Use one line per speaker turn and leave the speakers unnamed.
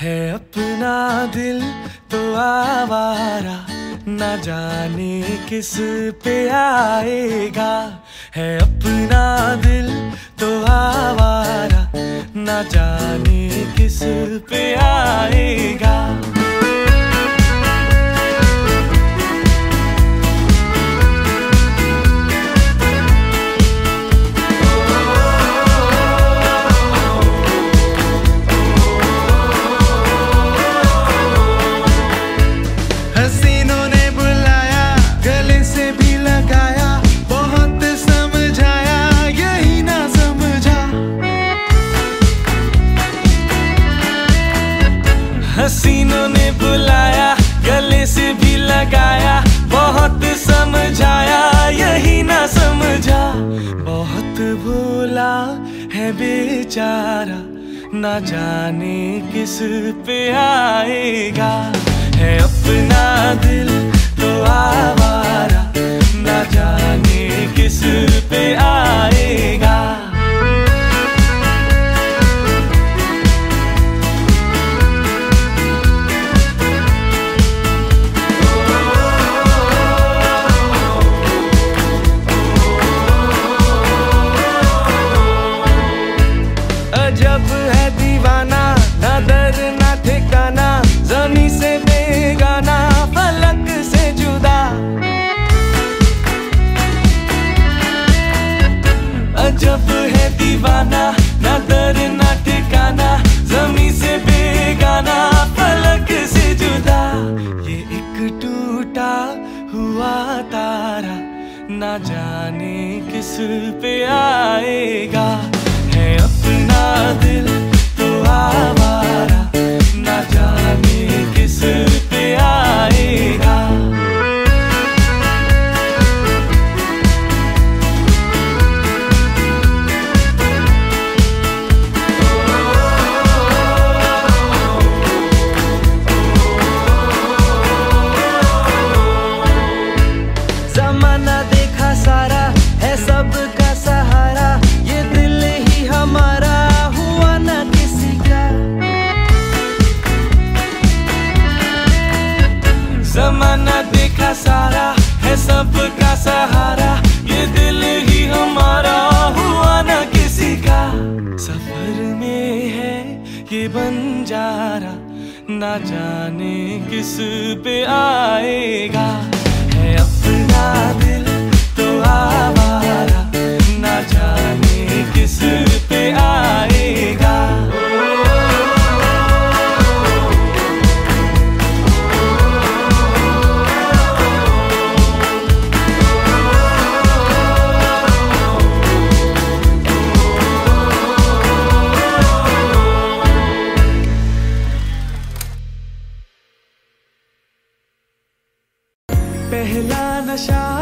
है अपना दिल तो आवारा, न जाने किस पे आएगा। है अपना दिल तो आवारा, न जाने किस पे आएगा। बहुत भूला है बेचारा ना जाने किस पे आएगा। अजब है दीवाना ना दर ना ठिकाना जमी से बेगाना, फलक से जुदा। ये एक टूटा हुआ तारा, ना जाने किस पे आएगा। है अपना दिल सारा है सबका सहारा। ये दिल ही हमारा हुआ ना किसी का। सफ़र में है ये बंजारा, ना जाने किस पे आएगा। है अपना दिल पहला नशा पहला खुमार